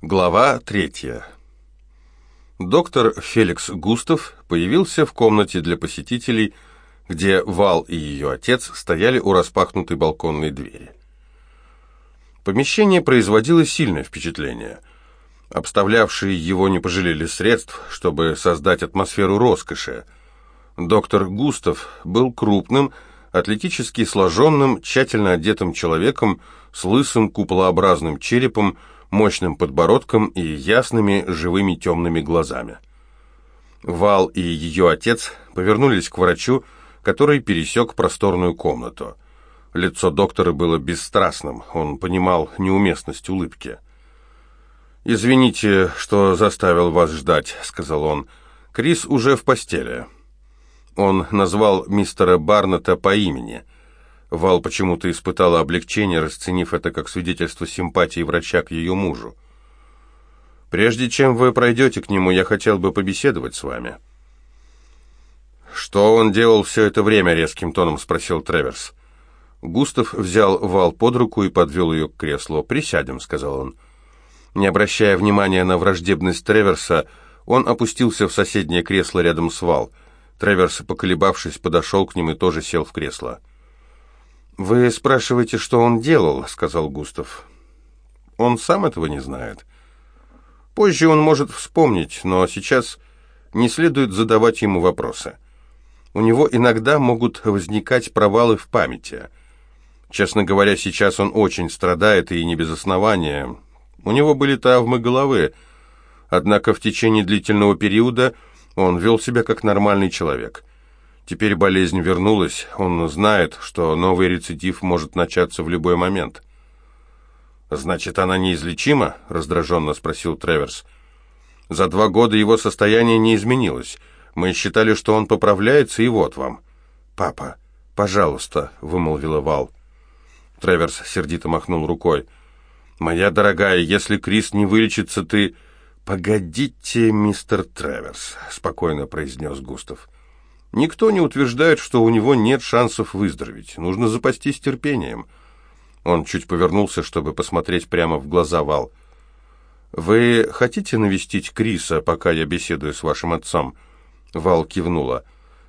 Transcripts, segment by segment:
Глава третья. Доктор Феликс Густав появился в комнате для посетителей, где Вал и ее отец стояли у распахнутой балконной двери. Помещение производило сильное впечатление. Обставлявшие его не пожалели средств, чтобы создать атмосферу роскоши. Доктор Густав был крупным, атлетически сложенным, тщательно одетым человеком с лысым куполообразным черепом, мощным подбородком и ясными живыми темными глазами. Вал и ее отец повернулись к врачу, который пересек просторную комнату. Лицо доктора было бесстрастным, он понимал неуместность улыбки. «Извините, что заставил вас ждать», — сказал он. «Крис уже в постели». Он назвал мистера Барнета по имени — Вал почему-то испытала облегчение, расценив это как свидетельство симпатии врача к ее мужу. «Прежде чем вы пройдете к нему, я хотел бы побеседовать с вами». «Что он делал все это время?» — резким тоном спросил Треверс. Густав взял Вал под руку и подвел ее к креслу. «Присядем», — сказал он. Не обращая внимания на враждебность Треверса, он опустился в соседнее кресло рядом с Вал. Треверс, поколебавшись, подошел к ним и тоже сел в кресло. «Вы спрашиваете, что он делал?» — сказал Густав. «Он сам этого не знает. Позже он может вспомнить, но сейчас не следует задавать ему вопросы. У него иногда могут возникать провалы в памяти. Честно говоря, сейчас он очень страдает и не без основания. У него были травмы головы, однако в течение длительного периода он вел себя как нормальный человек». Теперь болезнь вернулась, он знает, что новый рецидив может начаться в любой момент. «Значит, она неизлечима?» — раздраженно спросил Треверс. «За два года его состояние не изменилось. Мы считали, что он поправляется, и вот вам». «Папа, пожалуйста», — вымолвила Вал. Треверс сердито махнул рукой. «Моя дорогая, если Крис не вылечится, ты...» «Погодите, мистер Треверс», — спокойно произнес Густав. Никто не утверждает, что у него нет шансов выздороветь. Нужно запастись терпением. Он чуть повернулся, чтобы посмотреть прямо в глаза Вал. «Вы хотите навестить Криса, пока я беседую с вашим отцом?» Вал кивнула.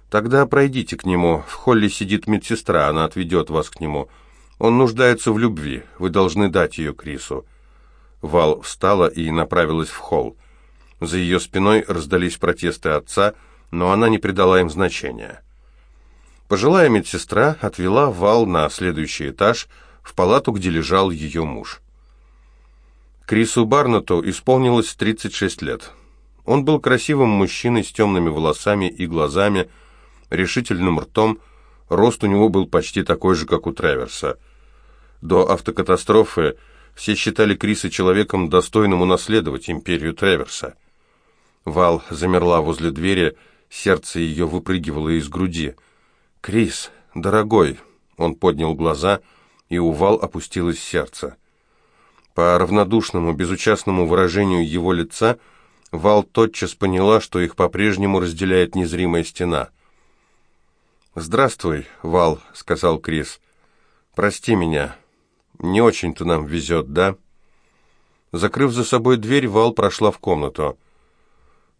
«Тогда пройдите к нему. В холле сидит медсестра, она отведет вас к нему. Он нуждается в любви. Вы должны дать ее Крису». Вал встала и направилась в холл. За ее спиной раздались протесты отца – но она не придала им значения. Пожилая медсестра отвела Вал на следующий этаж, в палату, где лежал ее муж. Крису Барнету исполнилось 36 лет. Он был красивым мужчиной с темными волосами и глазами, решительным ртом, рост у него был почти такой же, как у Траверса. До автокатастрофы все считали Криса человеком, достойным унаследовать империю Траверса. Вал замерла возле двери, Сердце ее выпрыгивало из груди. «Крис, дорогой!» Он поднял глаза, и у Вал опустилось сердце. По равнодушному, безучастному выражению его лица Вал тотчас поняла, что их по-прежнему разделяет незримая стена. «Здравствуй, Вал», — сказал Крис. «Прости меня. Не очень-то нам везет, да?» Закрыв за собой дверь, Вал прошла в комнату.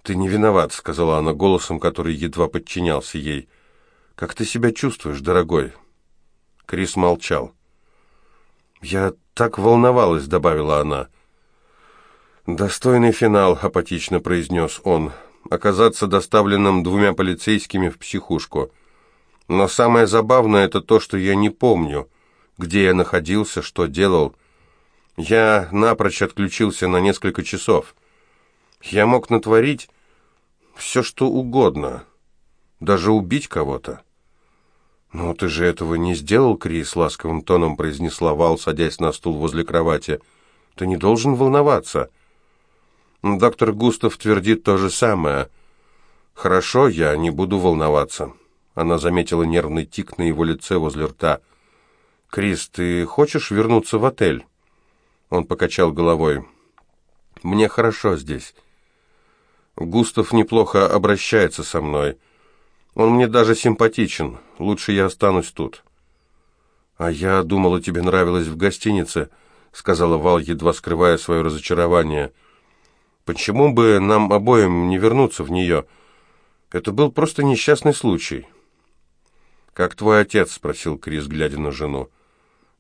«Ты не виноват», — сказала она голосом, который едва подчинялся ей. «Как ты себя чувствуешь, дорогой?» Крис молчал. «Я так волновалась», — добавила она. «Достойный финал», — апатично произнес он. «Оказаться доставленным двумя полицейскими в психушку. Но самое забавное — это то, что я не помню, где я находился, что делал. Я напрочь отключился на несколько часов». Я мог натворить все, что угодно, даже убить кого-то. «Ну, ты же этого не сделал, Крис», — ласковым тоном произнесла Вал, садясь на стул возле кровати. «Ты не должен волноваться». Доктор Густав твердит то же самое. «Хорошо, я не буду волноваться». Она заметила нервный тик на его лице возле рта. «Крис, ты хочешь вернуться в отель?» Он покачал головой. «Мне хорошо здесь. Густав неплохо обращается со мной. Он мне даже симпатичен. Лучше я останусь тут. А я думала, тебе нравилось в гостинице. — сказала Вал, едва скрывая свое разочарование. «Почему бы нам обоим не вернуться в нее? Это был просто несчастный случай». «Как твой отец?» — спросил Крис, глядя на жену.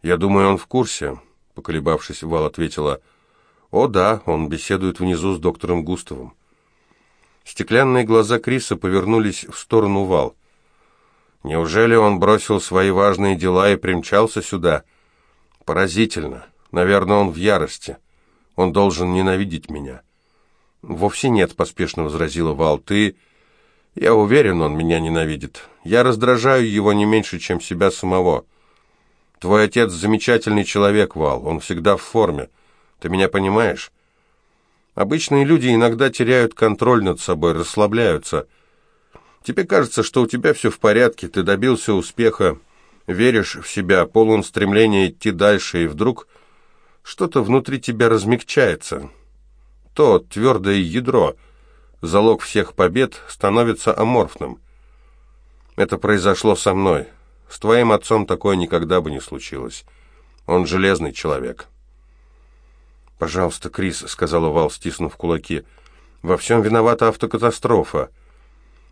«Я думаю, он в курсе», — поколебавшись, Вал ответила. «О да, он беседует внизу с доктором Густавом». Стеклянные глаза Криса повернулись в сторону Вал. «Неужели он бросил свои важные дела и примчался сюда?» «Поразительно. Наверное, он в ярости. Он должен ненавидеть меня». «Вовсе нет», — поспешно возразила Вал. «Ты...» «Я уверен, он меня ненавидит. Я раздражаю его не меньше, чем себя самого. Твой отец замечательный человек, Вал. Он всегда в форме. Ты меня понимаешь?» Обычные люди иногда теряют контроль над собой, расслабляются. Тебе кажется, что у тебя все в порядке, ты добился успеха, веришь в себя, полон стремления идти дальше, и вдруг что-то внутри тебя размягчается. То твердое ядро, залог всех побед, становится аморфным. Это произошло со мной. С твоим отцом такое никогда бы не случилось. Он железный человек». «Пожалуйста, Крис», — сказала Вал, стиснув кулаки, — «во всем виновата автокатастрофа.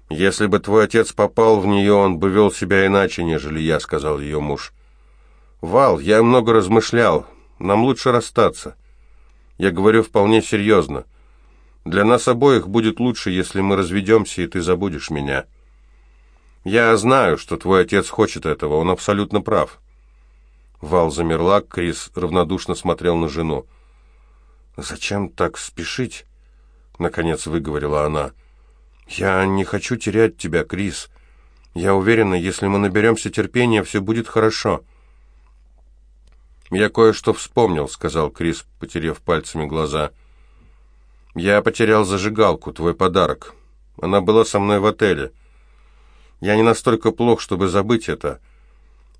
Если бы твой отец попал в нее, он бы вел себя иначе, нежели я», — сказал ее муж. «Вал, я много размышлял. Нам лучше расстаться. Я говорю вполне серьезно. Для нас обоих будет лучше, если мы разведемся, и ты забудешь меня. Я знаю, что твой отец хочет этого, он абсолютно прав». Вал замерла, Крис равнодушно смотрел на жену. «Зачем так спешить?» — наконец выговорила она. «Я не хочу терять тебя, Крис. Я уверена, если мы наберемся терпения, все будет хорошо». «Я кое-что вспомнил», — сказал Крис, потеряв пальцами глаза. «Я потерял зажигалку, твой подарок. Она была со мной в отеле. Я не настолько плох, чтобы забыть это.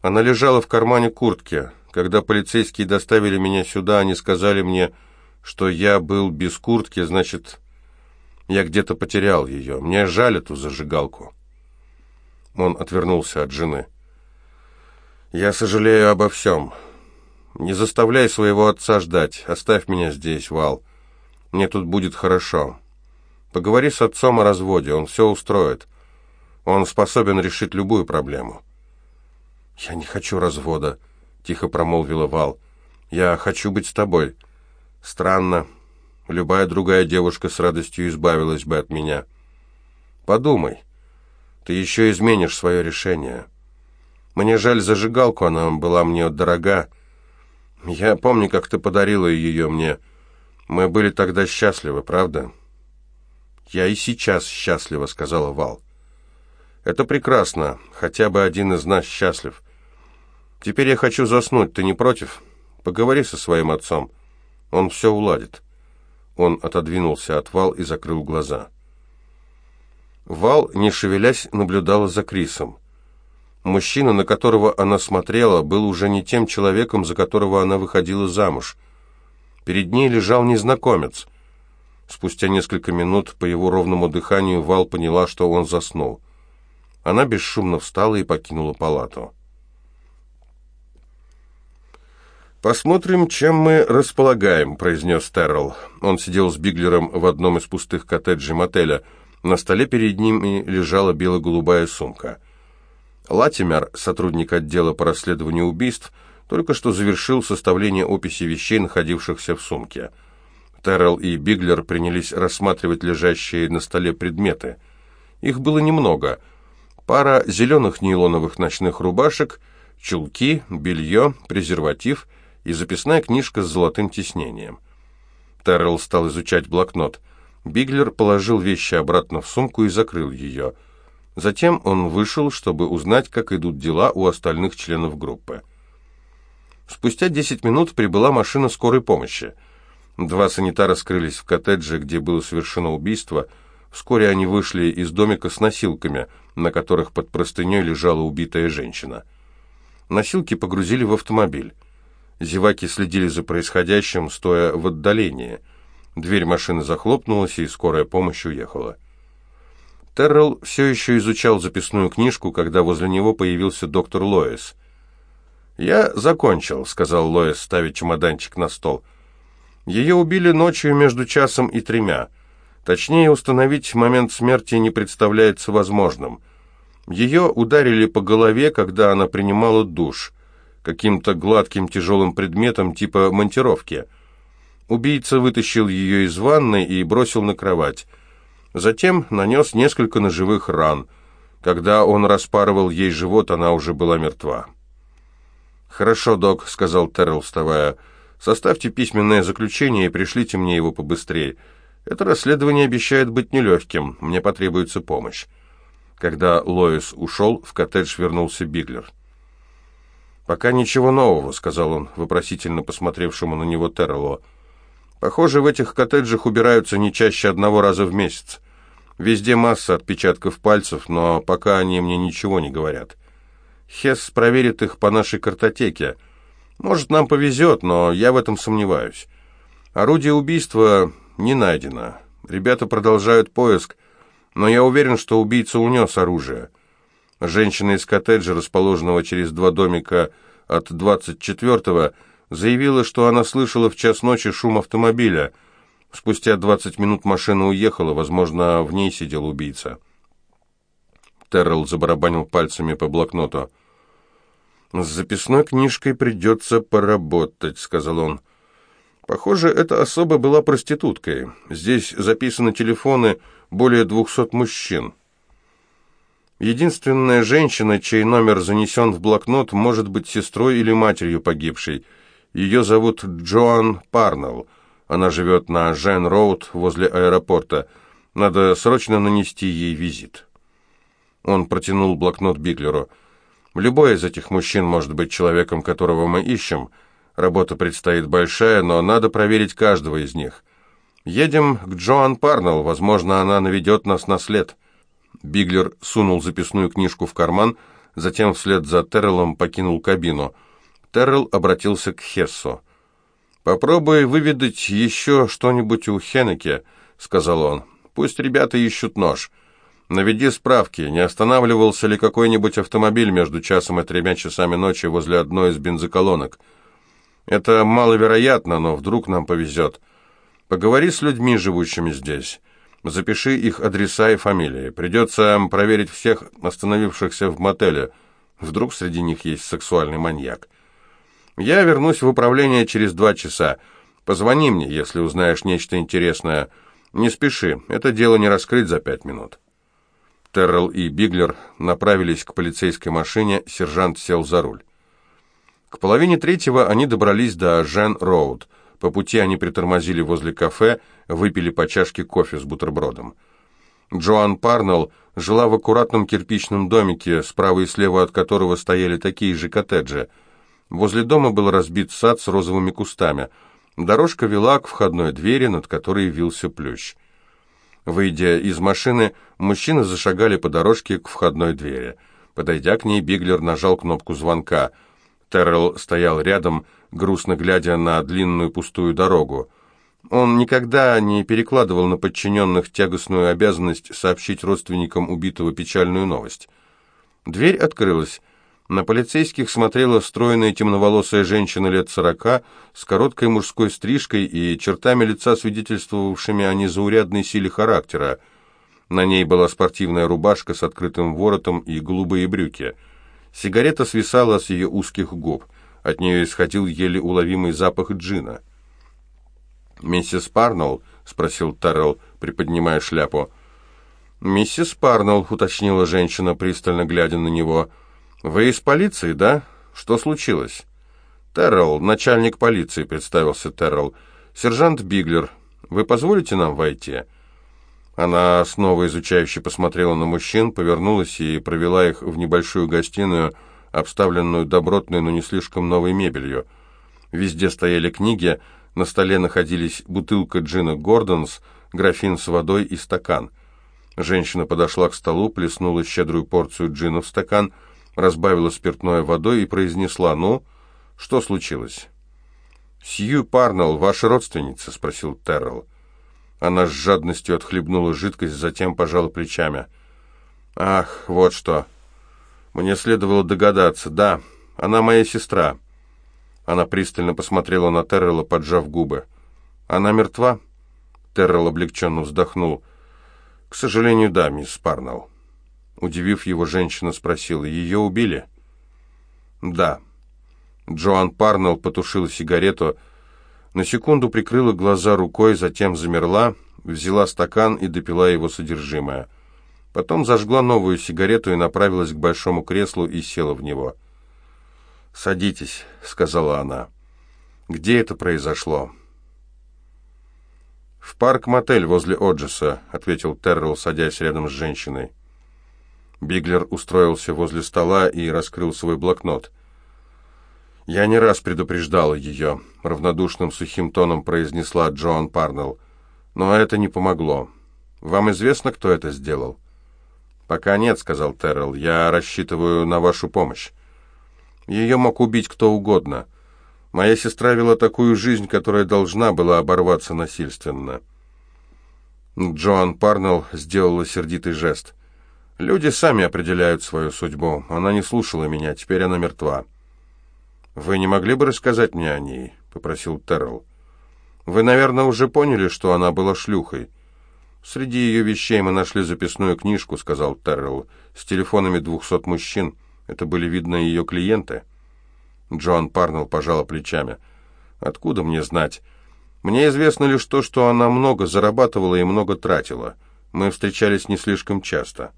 Она лежала в кармане куртки. Когда полицейские доставили меня сюда, они сказали мне что я был без куртки, значит, я где-то потерял ее. Мне жаль эту зажигалку. Он отвернулся от жены. «Я сожалею обо всем. Не заставляй своего отца ждать. Оставь меня здесь, Вал. Мне тут будет хорошо. Поговори с отцом о разводе, он все устроит. Он способен решить любую проблему». «Я не хочу развода», — тихо промолвила Вал. «Я хочу быть с тобой». Странно. Любая другая девушка с радостью избавилась бы от меня. Подумай. Ты еще изменишь свое решение. Мне жаль зажигалку, она была мне дорога. Я помню, как ты подарила ее мне. Мы были тогда счастливы, правда? Я и сейчас счастлива, сказала Вал. Это прекрасно. Хотя бы один из нас счастлив. Теперь я хочу заснуть. Ты не против? Поговори со своим отцом. Он все уладит. Он отодвинулся от Вал и закрыл глаза. Вал, не шевелясь, наблюдала за Крисом. Мужчина, на которого она смотрела, был уже не тем человеком, за которого она выходила замуж. Перед ней лежал незнакомец. Спустя несколько минут по его ровному дыханию Вал поняла, что он заснул. Она бесшумно встала и покинула палату. «Посмотрим, чем мы располагаем», — произнес Террell. Он сидел с Биглером в одном из пустых коттеджей мотеля. На столе перед ними лежала бело-голубая сумка. Латимер, сотрудник отдела по расследованию убийств, только что завершил составление описи вещей, находившихся в сумке. Террell и Биглер принялись рассматривать лежащие на столе предметы. Их было немного. Пара зеленых нейлоновых ночных рубашек, чулки, белье, презерватив — и записная книжка с золотым тиснением. Террелл стал изучать блокнот. Биглер положил вещи обратно в сумку и закрыл ее. Затем он вышел, чтобы узнать, как идут дела у остальных членов группы. Спустя 10 минут прибыла машина скорой помощи. Два санитара скрылись в коттедже, где было совершено убийство. Вскоре они вышли из домика с носилками, на которых под простыней лежала убитая женщина. Носилки погрузили в автомобиль. Зеваки следили за происходящим, стоя в отдалении. Дверь машины захлопнулась, и скорая помощь уехала. Террелл все еще изучал записную книжку, когда возле него появился доктор Лоис. «Я закончил», — сказал Лоис, ставя чемоданчик на стол. «Ее убили ночью между часом и тремя. Точнее, установить момент смерти не представляется возможным. Ее ударили по голове, когда она принимала душ, каким-то гладким тяжелым предметом типа монтировки. Убийца вытащил ее из ванны и бросил на кровать. Затем нанес несколько ножевых ран. Когда он распарывал ей живот, она уже была мертва. «Хорошо, док», — сказал Террell, вставая. «Составьте письменное заключение и пришлите мне его побыстрее. Это расследование обещает быть нелегким. Мне потребуется помощь». Когда Лоис ушел, в коттедж вернулся Биглер. «Пока ничего нового», — сказал он, вопросительно посмотревшему на него Террелло. «Похоже, в этих коттеджах убираются не чаще одного раза в месяц. Везде масса отпечатков пальцев, но пока они мне ничего не говорят. Хесс проверит их по нашей картотеке. Может, нам повезет, но я в этом сомневаюсь. Орудие убийства не найдено. Ребята продолжают поиск, но я уверен, что убийца унес оружие. Женщина из коттеджа, расположенного через два домика от 24-го, заявила, что она слышала в час ночи шум автомобиля. Спустя 20 минут машина уехала, возможно, в ней сидел убийца. Террell забарабанил пальцами по блокноту. «С записной книжкой придется поработать», — сказал он. «Похоже, эта особа была проституткой. Здесь записаны телефоны более двухсот мужчин. Единственная женщина, чей номер занесен в блокнот, может быть сестрой или матерью погибшей. Ее зовут Джоан Парнелл. Она живет на Жен-Роуд возле аэропорта. Надо срочно нанести ей визит». Он протянул блокнот Биглеру. Любой из этих мужчин может быть человеком, которого мы ищем. Работа предстоит большая, но надо проверить каждого из них. Едем к Джоан Парнелл, возможно, она наведет нас на след». Биглер сунул записную книжку в карман, затем вслед за Террелом покинул кабину. Террел обратился к Хессу. «Попробуй выведать еще что-нибудь у Хеннеке», — сказал он. «Пусть ребята ищут нож». Наведи справки, не останавливался ли какой-нибудь автомобиль между часом и тремя часами ночи возле одной из бензоколонок. Это маловероятно, но вдруг нам повезет. Поговори с людьми, живущими здесь. Запиши их адреса и фамилии. Придется проверить всех остановившихся в мотеле. Вдруг среди них есть сексуальный маньяк. Я вернусь в управление через два часа. Позвони мне, если узнаешь нечто интересное. Не спеши, это дело не раскрыть за пять минут». Террell и Биглер направились к полицейской машине, сержант сел за руль. К половине третьего они добрались до Жен-Роуд. По пути они притормозили возле кафе, выпили по чашке кофе с бутербродом. Джоан Парнелл жила в аккуратном кирпичном домике, справа и слева от которого стояли такие же коттеджи. Возле дома был разбит сад с розовыми кустами. Дорожка вела к входной двери, над которой вился плющ. Выйдя из машины, мужчины зашагали по дорожке к входной двери. Подойдя к ней, Биглер нажал кнопку звонка. Террell стоял рядом, грустно глядя на длинную пустую дорогу. Он никогда не перекладывал на подчиненных тягостную обязанность сообщить родственникам убитого печальную новость. Дверь открылась. На полицейских смотрела стройная темноволосая женщина лет сорока с короткой мужской стрижкой и чертами лица, свидетельствовавшими о незаурядной силе характера. На ней была спортивная рубашка с открытым воротом и голубые брюки. Сигарета свисала с ее узких губ. От нее исходил еле уловимый запах джина. «Миссис Парнелл?» — спросил Таррелл, приподнимая шляпу. «Миссис Парнелл», — уточнила женщина, пристально глядя на него, — «Вы из полиции, да? Что случилось?» «Террелл, начальник полиции», — представился Террелл. «Сержант Биглер, вы позволите нам войти?» Она снова изучающе посмотрела на мужчин, повернулась и провела их в небольшую гостиную, обставленную добротной, но не слишком новой мебелью. Везде стояли книги, на столе находились бутылка джина «Гордонс», графин с водой и стакан. Женщина подошла к столу, плеснула щедрую порцию джина в стакан — разбавила спиртное водой и произнесла «Ну, что случилось?» «Сью Парнелл, ваша родственница?» — спросил Террелл. Она с жадностью отхлебнула жидкость, затем пожала плечами. «Ах, вот что! Мне следовало догадаться. Да, Она моя сестра». Она пристально посмотрела на Террелла, поджав губы. «Она мертва?» Террелл облегченно вздохнул. «К сожалению, да, мисс Парнелл». Удивив его, женщина спросила, «Ее убили?» «Да». Джоан Парнелл потушила сигарету, на секунду прикрыла глаза рукой, затем замерла, взяла стакан и допила его содержимое. Потом зажгла новую сигарету и направилась к большому креслу и села в него. «Садитесь», — сказала она. «Где это произошло?» «В парк-мотель возле Оджеса», — ответил Террелл, садясь рядом с женщиной. Биглер устроился возле стола и раскрыл свой блокнот. «Я не раз предупреждала ее», — равнодушным сухим тоном произнесла Джоан Парнелл. «Но это не помогло. Вам известно, кто это сделал?» «Пока нет», — сказал Террell. «Я рассчитываю на вашу помощь. Ее мог убить кто угодно. Моя сестра вела такую жизнь, которая должна была оборваться насильственно». Джоан Парнелл сделала сердитый жест. «Люди сами определяют свою судьбу. Она не слушала меня, теперь она мертва». «Вы не могли бы рассказать мне о ней?» — попросил Террell. «Вы, наверное, уже поняли, что она была шлюхой». «Среди ее вещей мы нашли записную книжку», — сказал Террell, «с телефонами двухсот мужчин. Это были, видно, ее клиенты». Джон Парнелл пожала плечами. «Откуда мне знать? Мне известно лишь то, что она много зарабатывала и много тратила. Мы встречались не слишком часто».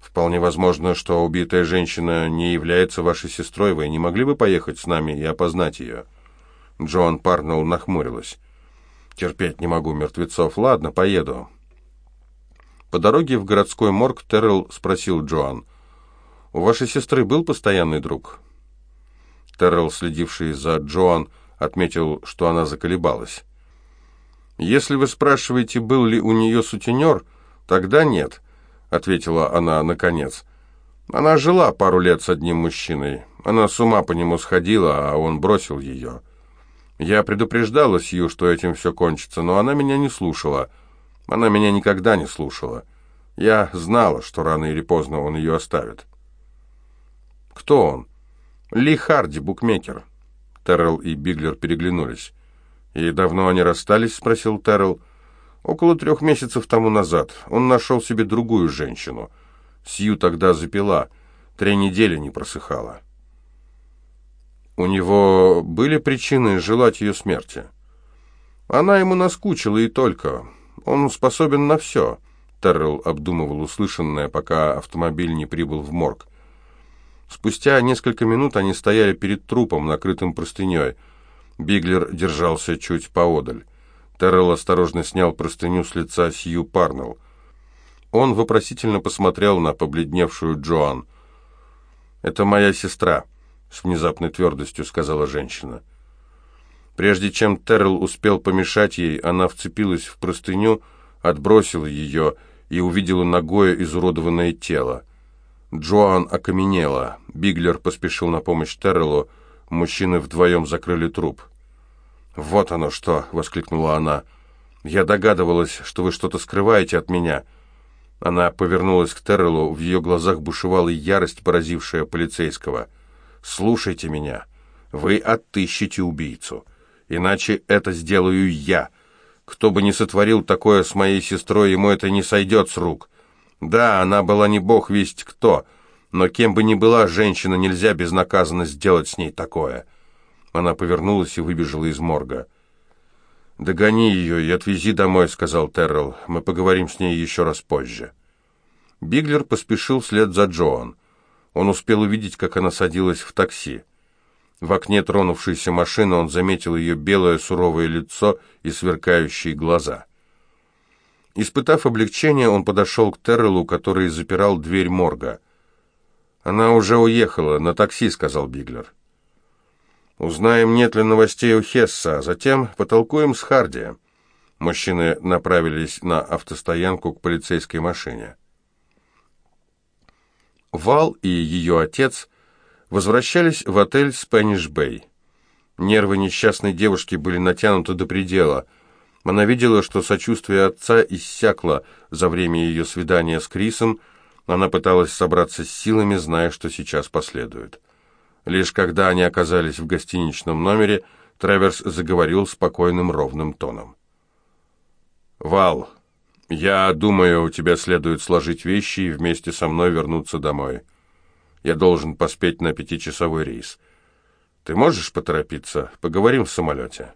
Вполне возможно, что убитая женщина не является вашей сестрой. Вы не могли бы поехать с нами и опознать ее?» Джоан Парнелл нахмурилась. «Терпеть не могу мертвецов. Ладно, поеду». По дороге в городской морг Террell спросил Джоан. «У вашей сестры был постоянный друг?» Террell, следивший за Джоан, отметил, что она заколебалась. «Если вы спрашиваете, был ли у нее сутенер, тогда нет». — ответила она наконец. «Она жила пару лет с одним мужчиной. Она с ума по нему сходила, а он бросил ее. Я предупреждала Сью, что этим все кончится, но она меня не слушала. Она меня никогда не слушала. Я знала, что рано или поздно он ее оставит». «Кто он?» «Ли Харди, букмекер». Террell и Биглер переглянулись. «И давно они расстались?» — спросил Террell. Около трех месяцев тому назад он нашел себе другую женщину. Сью тогда запила, три недели не просыхала. У него были причины желать ее смерти. Она ему наскучила и только. Он способен на все. Террell обдумывал услышанное, пока автомобиль не прибыл в морг. Спустя несколько минут они стояли перед трупом, накрытым простыней. Биглер держался чуть поодаль. Террell осторожно снял простыню с лица Сью Парнелл. Он вопросительно посмотрел на побледневшую Джоан. «Это моя сестра», — с внезапной твердостью сказала женщина. Прежде чем Террell успел помешать ей, она вцепилась в простыню, отбросила ее и увидела ногое изуродованное тело. Джоан окаменела. Биглер поспешил на помощь Терреллу. Мужчины вдвоем закрыли труп. «Вот оно что!» — воскликнула она. «Я догадывалась, что вы что-то скрываете от меня». Она повернулась к Террелу, в ее глазах бушевала ярость, поразившая полицейского. «Слушайте меня. Вы отыщете убийцу. Иначе это сделаю я. Кто бы ни сотворил такое с моей сестрой, ему это не сойдет с рук. Да, она была не бог весть кто, но кем бы ни была женщина, нельзя безнаказанно сделать с ней такое». Она повернулась и выбежала из морга. «Догони ее и отвези домой», — сказал Террell. «Мы поговорим с ней еще раз позже». Биглер поспешил вслед за Джоан. Он успел увидеть, как она садилась в такси. В окне тронувшейся машины он заметил ее белое суровое лицо и сверкающие глаза. Испытав облегчение, он подошел к Террелу, который запирал дверь морга. «Она уже уехала, на такси», — сказал Биглер. Узнаем, нет ли новостей у Хесса, а затем потолкуем с Харди. Мужчины направились на автостоянку к полицейской машине. Вал и ее отец возвращались в отель Спэниш Бэй. Нервы несчастной девушки были натянуты до предела. Она видела, что сочувствие отца иссякло за время ее свидания с Крисом. Она пыталась собраться с силами, зная, что сейчас последует. Лишь когда они оказались в гостиничном номере, Треверс заговорил спокойным ровным тоном. «Вал, я думаю, у тебя следует сложить вещи и вместе со мной вернуться домой. Я должен поспеть на пятичасовой рейс. Ты можешь поторопиться? Поговорим в самолете».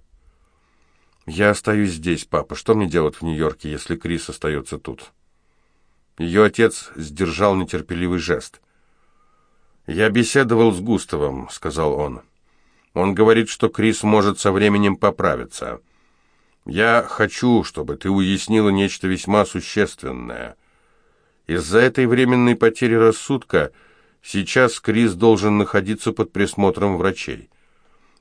«Я остаюсь здесь, папа. Что мне делать в Нью-Йорке, если Крис остается тут?» Ее отец сдержал нетерпеливый жест. «Я беседовал с Густавом», — сказал он. «Он говорит, что Крис может со временем поправиться. Я хочу, чтобы ты уяснила нечто весьма существенное. Из-за этой временной потери рассудка сейчас Крис должен находиться под присмотром врачей.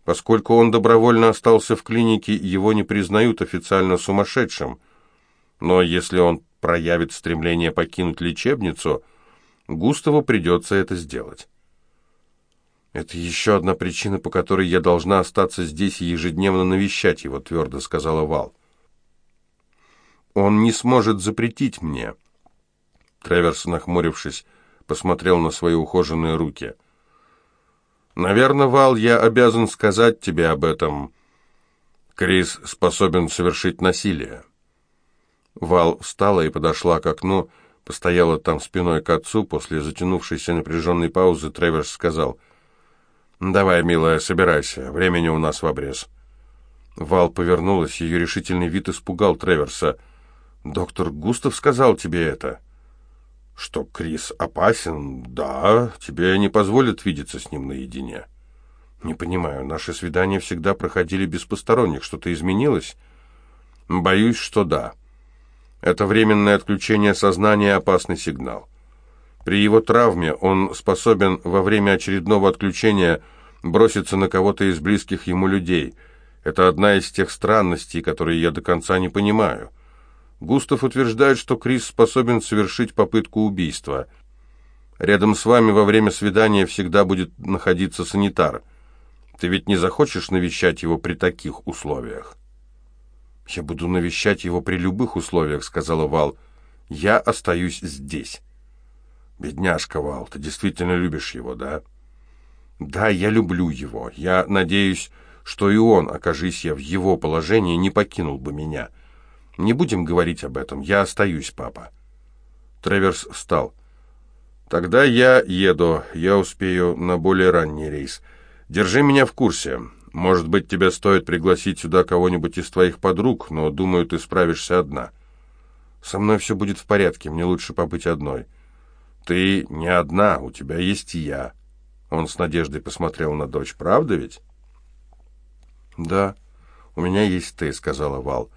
Поскольку он добровольно остался в клинике, его не признают официально сумасшедшим. Но если он проявит стремление покинуть лечебницу, Густаву придется это сделать. «Это еще одна причина, по которой я должна остаться здесь и ежедневно навещать его», — твердо сказала Вал. «Он не сможет запретить мне». Треверс, нахмурившись, посмотрел на свои ухоженные руки. «Наверное, Вал, я обязан сказать тебе об этом. Крис способен совершить насилие». Вал встала и подошла к окну, постояла там спиной к отцу. После затянувшейся напряженной паузы Треверс сказал, «Давай, милая, собирайся, времени у нас в обрез». Вал повернулась, ее решительный вид испугал Треверса. «Доктор Густав сказал тебе это?» «Что Крис опасен? Да, тебе не позволят видеться с ним наедине». «Не понимаю, наши свидания всегда проходили без посторонних. Что-то изменилось?» «Боюсь, что да». Это временное отключение сознания – опасный сигнал. При его травме он способен во время очередного отключения броситься на кого-то из близких ему людей. Это одна из тех странностей, которые я до конца не понимаю. Густав утверждает, что Крис способен совершить попытку убийства. Рядом с вами во время свидания всегда будет находиться санитар. Ты ведь не захочешь навещать его при таких условиях? «Я буду навещать его при любых условиях», — сказала Вал. «Я остаюсь здесь». «Бедняжка, Вал, ты действительно любишь его, да?» «Да, я люблю его. Я надеюсь, что и он, окажись я в его положении, не покинул бы меня. Не будем говорить об этом. Я остаюсь, папа». Треверс встал. «Тогда я еду. Я успею на более ранний рейс. Держи меня в курсе. Может быть, тебе стоит пригласить сюда кого-нибудь из твоих подруг, но, думаю, ты справишься одна. Со мной все будет в порядке, мне лучше побыть одной. Ты не одна, у тебя есть я. Он с надеждой посмотрел на дочь. Правда ведь? Да, у меня есть ты, сказала Вал.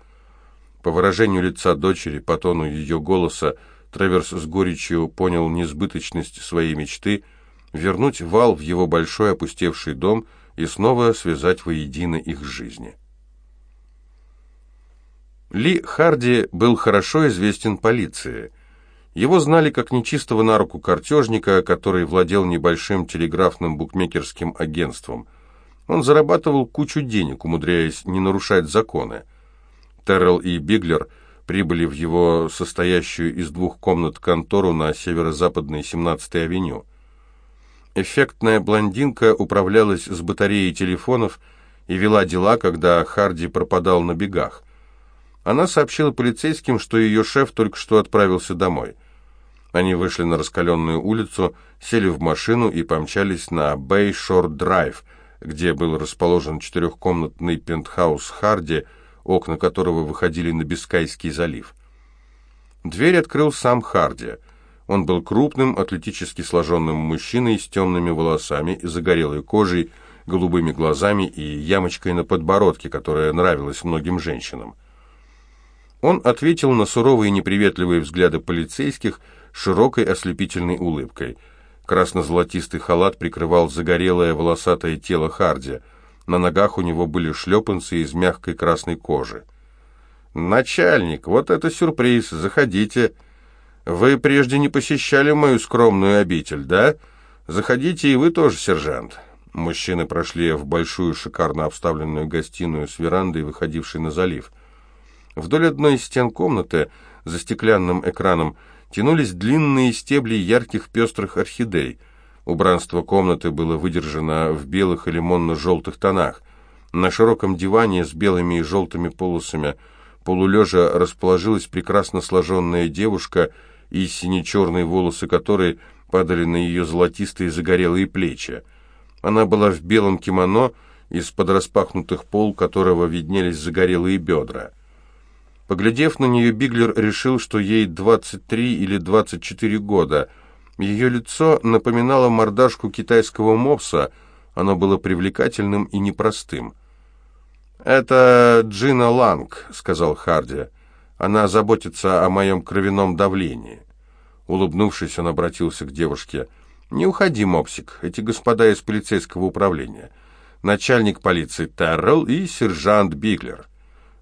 По выражению лица дочери, по тону ее голоса, Треверс с горечью понял несбыточность своей мечты вернуть Вал в его большой опустевший дом — и снова связать воедино их жизни. Ли Харди был хорошо известен полиции. Его знали как нечистого на руку картежника, который владел небольшим телеграфным букмекерским агентством. Он зарабатывал кучу денег, умудряясь не нарушать законы. Террелл и Биглер прибыли в его состоящую из двух комнат контору на северо-западной 17-й авеню. Эффектная блондинка управлялась с батареей телефонов и вела дела, когда Харди пропадал на бегах. Она сообщила полицейским, что ее шеф только что отправился домой. Они вышли на раскаленную улицу, сели в машину и помчались на Бэй-Шор-Драйв, где был расположен четырехкомнатный пентхаус Харди, окна которого выходили на Бискайский залив. Дверь открыл сам Харди – он был крупным, атлетически сложенным мужчиной с темными волосами и загорелой кожей, голубыми глазами и ямочкой на подбородке, которая нравилась многим женщинам. Он ответил на суровые неприветливые взгляды полицейских широкой ослепительной улыбкой. Красно-золотистый халат прикрывал загорелое волосатое тело Харди. На ногах у него были шлепанцы из мягкой красной кожи. «Начальник, вот это сюрприз! Заходите!» Вы прежде не посещали мою скромную обитель, да? Заходите и вы тоже, сержант. Мужчины прошли в большую шикарно обставленную гостиную с верандой, выходившей на залив. Вдоль одной из стен комнаты, за стеклянным экраном, тянулись длинные стебли ярких пестрых орхидей. Убранство комнаты было выдержано в белых и лимонно-желтых тонах. На широком диване с белыми и желтыми полосами полулежа расположилась прекрасно сложенная девушка, и сине-черные волосы которой падали на ее золотистые загорелые плечи. Она была в белом кимоно, из-под распахнутых пол которого виднелись загорелые бедра. Поглядев на нее, Биглер решил, что ей 23 или 24 года. Ее лицо напоминало мордашку китайского мопса, оно было привлекательным и непростым. «Это Джина Ланг», — сказал Харди. «Она заботится о моем кровяном давлении». Улыбнувшись, он обратился к девушке. «Не уходи, мопсик, эти господа из полицейского управления. Начальник полиции Террелл и сержант Биглер».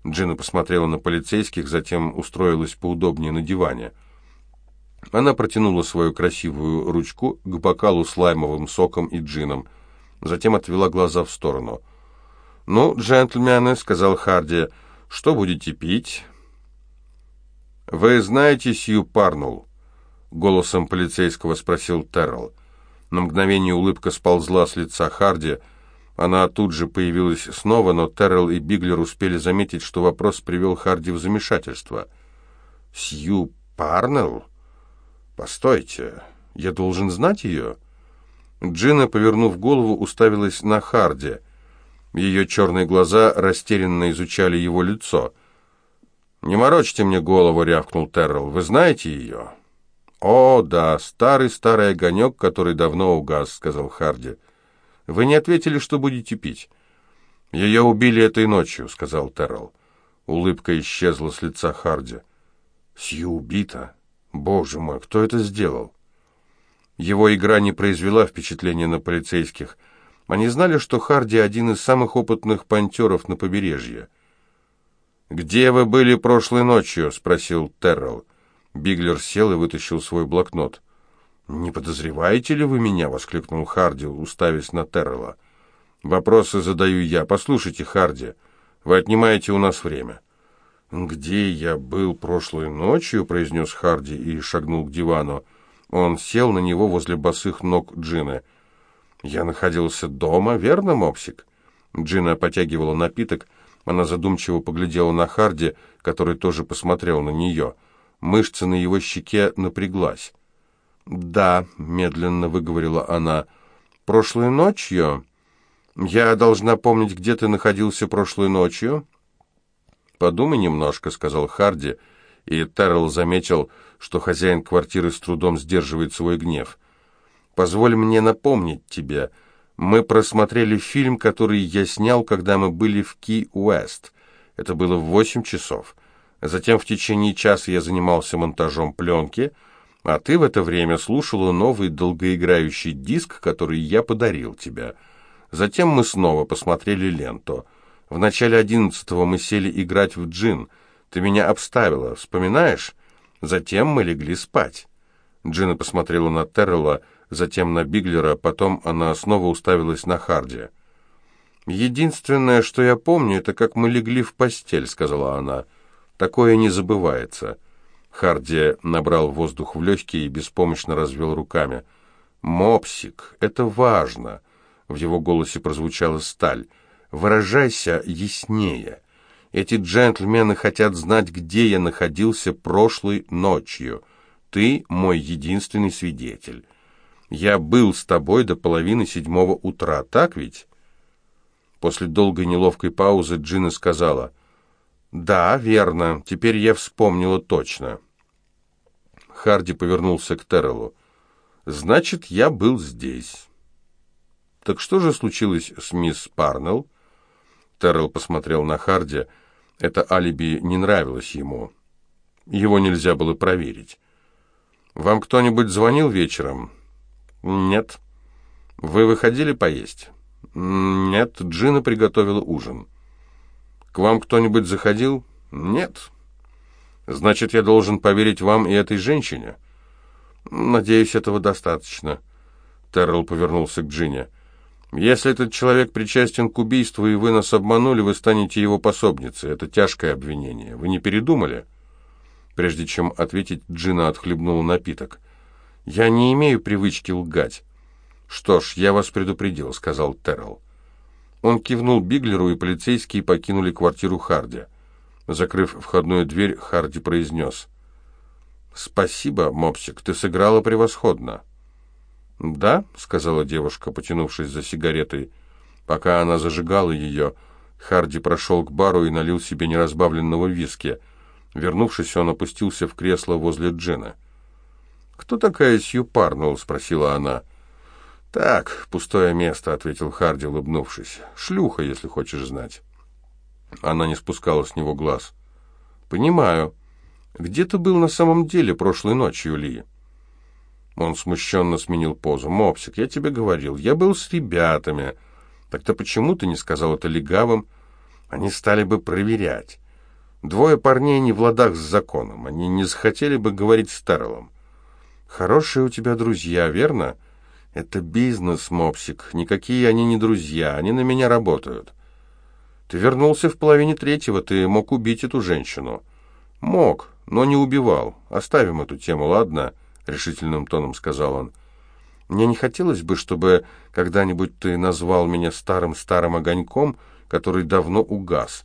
Джина посмотрела на полицейских, затем устроилась поудобнее на диване. Она протянула свою красивую ручку к бокалу с лаймовым соком и джином, затем отвела глаза в сторону. «Ну, джентльмены», — сказал Харди, — «что будете пить?» «Вы знаете Сью Парнул?» — голосом полицейского спросил Террell. На мгновение улыбка сползла с лица Харди — она тут же появилась снова, но Террell и Биглер успели заметить, что вопрос привел Харди в замешательство. «Сью Парнелл? Постойте, я должен знать ее?» Джина, повернув голову, уставилась на Харди. Ее черные глаза растерянно изучали его лицо. «Не морочьте мне голову», — рявкнул Террell. «Вы знаете ее?» «О, да, старый-старый огонек, который давно угас», — сказал Харди. «Харди». Вы не ответили, что будете пить. Ее убили этой ночью, сказал Террell. Улыбка исчезла с лица Харди. Сью убита? Боже мой, кто это сделал? Его игра не произвела впечатления на полицейских. Они знали, что Харди один из самых опытных пантеров на побережье. «Где вы были прошлой ночью?» — спросил Террell. Биглер сел и вытащил свой блокнот. «Не подозреваете ли вы меня?» — воскликнул Харди, уставясь на Террела. «Вопросы задаю я. Послушайте, Харди, вы отнимаете у нас время». «Где я был прошлой ночью?» — произнес Харди и шагнул к дивану. Он сел на него возле босых ног Джины. «Я находился дома, верно, Мопсик?» Джина потягивала напиток. Она задумчиво поглядела на Харди, который тоже посмотрел на нее. Мышца на его щеке напряглась. «Да», — медленно выговорила она, — «прошлой ночью? Я должна помнить, где ты находился прошлой ночью?» «Подумай немножко», — сказал Харди, и Террell заметил, что хозяин квартиры с трудом сдерживает свой гнев. «Позволь мне напомнить тебе, мы просмотрели фильм, который я снял, когда мы были в Ки-Уэст. Это было в восемь часов. Затем в течение часа я занимался монтажом пленки — а ты в это время слушала новый долгоиграющий диск, который я подарил тебе. Затем мы снова посмотрели ленту. В начале одиннадцатого мы сели играть в джин. Ты меня обставила, вспоминаешь? Затем мы легли спать. Джина посмотрела на Террелла, затем на Биглера, потом она снова уставилась на Харди. «Единственное, что я помню, это как мы легли в постель», — сказала она. «Такое не забывается». Харди набрал воздух в легкие и беспомощно развел руками. «Мопсик, это важно!» В его голосе прозвучала сталь. «Выражайся яснее. Эти джентльмены хотят знать, где я находился прошлой ночью. Ты мой единственный свидетель. Я был с тобой до половины седьмого утра, так ведь?» После долгой неловкой паузы Джина сказала — «Да, верно. Теперь я вспомнила точно». Харди повернулся к Террелу. «Значит, я был здесь». «Так что же случилось с мисс Парнелл?» Террелл посмотрел на Харди. Это алиби не нравилось ему. Его нельзя было проверить. «Вам кто-нибудь звонил вечером?» «Нет». «Вы выходили поесть?» «Нет, Джина приготовила ужин». К вам кто-нибудь заходил? Нет. Значит, я должен поверить вам и этой женщине? Надеюсь, этого достаточно. Террell повернулся к Джине. Если этот человек причастен к убийству, и вы нас обманули, вы станете его пособницей. Это тяжкое обвинение. Вы не передумали? Прежде чем ответить, Джина отхлебнула напиток. Я не имею привычки лгать. «Что ж, я вас предупредил», — сказал Террell. Он кивнул Биглеру, и полицейские покинули квартиру Харди. Закрыв входную дверь, Харди произнес. «Спасибо, мопсик, ты сыграла превосходно». «Да», — сказала девушка, потянувшись за сигаретой. Пока она зажигала ее, Харди прошел к бару и налил себе неразбавленного виски. Вернувшись, он опустился в кресло возле Джина. «Кто такая Сью Парнелл?» — спросила она. «Так, пустое место», — ответил Харди, улыбнувшись. «Шлюха, если хочешь знать». Она не спускала с него глаз. «Понимаю. Где ты был на самом деле прошлой ночью, Ли?» Он смущенно сменил позу. «Мопсик, я тебе говорил, я был с ребятами. Так-то почему ты не сказал это легавым? Они стали бы проверять. Двое парней не в ладах с законом. Они не захотели бы говорить с Терлом. Хорошие у тебя друзья, верно? Это бизнес, Мопсик. Никакие они не друзья. Они на меня работают. Ты вернулся в половине третьего. Ты мог убить эту женщину. Мог, но не убивал. Оставим эту тему, ладно?» — решительным тоном сказал он. «Мне не хотелось бы, чтобы когда-нибудь ты назвал меня старым-старым огоньком, который давно угас.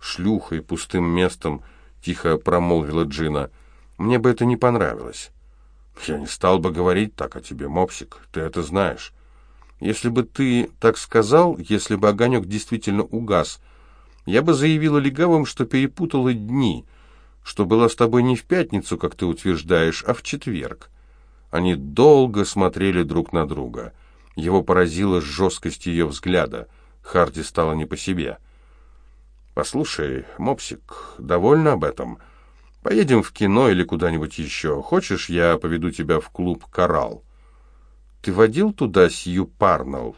Шлюхой, пустым местом», — тихо промолвила Джина. «Мне бы это не понравилось». «Я не стал бы говорить так о тебе, мопсик, ты это знаешь. Если бы ты так сказал, если бы огонек действительно угас, я бы заявила легавым, что перепутала дни» что была с тобой не в пятницу, как ты утверждаешь, а в четверг. Они долго смотрели друг на друга. Его поразила жесткость ее взгляда. Харди стало не по себе. «Послушай, Мопсик, довольна об этом? Поедем в кино или куда-нибудь еще. Хочешь, я поведу тебя в клуб «Коралл»?» «Ты водил туда Сью Парнелл?»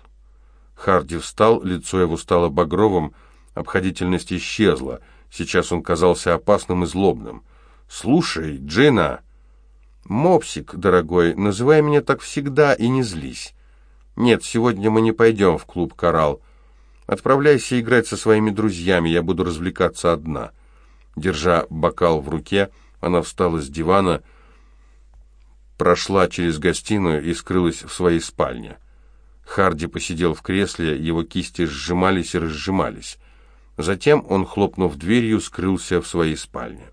Харди встал, лицо его стало багровым, обходительность исчезла — Сейчас он казался опасным и злобным. «Слушай, Джина!» «Мопсик, дорогой, называй меня так всегда и не злись. Нет, сегодня мы не пойдем в клуб «Коралл». Отправляйся играть со своими друзьями, я буду развлекаться одна». Держа бокал в руке, она встала с дивана, прошла через гостиную и скрылась в своей спальне. Харди посидел в кресле, его кисти сжимались и разжимались. Затем он, хлопнув дверью, скрылся в своей спальне.